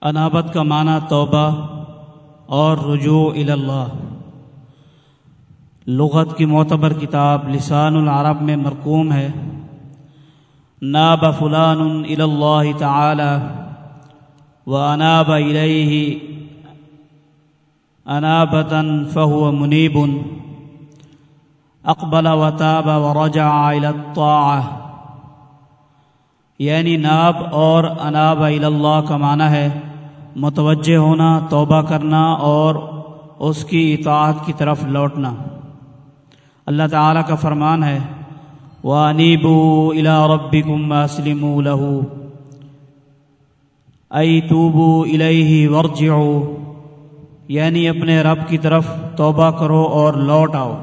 انابت کا معنی توبہ اور رجوع اللہ لغت کی معتبر کتاب لسان العرب میں مرکوم ہے۔ ناب فلان اللہ تعالی و اناب الیہ انابتا فهو منیب۔ اقبل و تاب و رجع الطاعہ۔ یعنی ناب اور اناب اللہ کا معنی ہے۔ متوجہ ہونا، توبہ کرنا اور اس کی اطاعت کی طرف لوٹنا۔ اللہ تعالیٰ کا فرمان ہے وہ انیبو الا ربی کم اسلم لہو ائی توبو الہی ورج یعنی اپنے رب کی طرف توبہ کرو اور لوٹ آؤ۔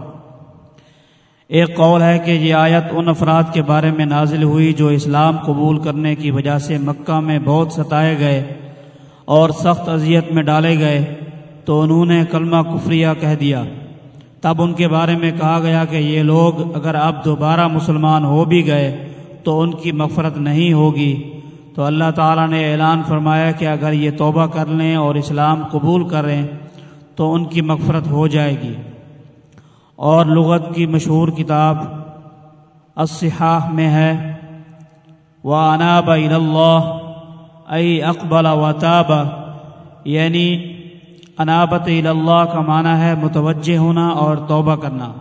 ایک قول ہے کہ یہ آیت ان افراد کے بارے میں نازل ہوئی جو اسلام قبول کرنے کی وجہ سے مکہ میں بہت ستائے گئے۔ اور سخت اذیت میں ڈالے گئے تو انہوں نے کلمہ کفریہ کہہ دیا۔ تب ان کے بارے میں کہا گیا کہ یہ لوگ اگر اب دوبارہ مسلمان ہو بھی گئے تو ان کی مغفرت نہیں ہوگی۔ تو اللہ تعالیٰ نے اعلان فرمایا کہ اگر یہ توبہ کر لیں اور اسلام قبول کریں تو ان کی مغفرت ہو جائے گی۔ اور لغت کی مشہور کتاب الصحاح میں ہے۔ و اناب اللہ ای اقبل و تاب. یعنی انابت اللہ کا معنی ہے متوجہ ہونا اور توبہ کرنا.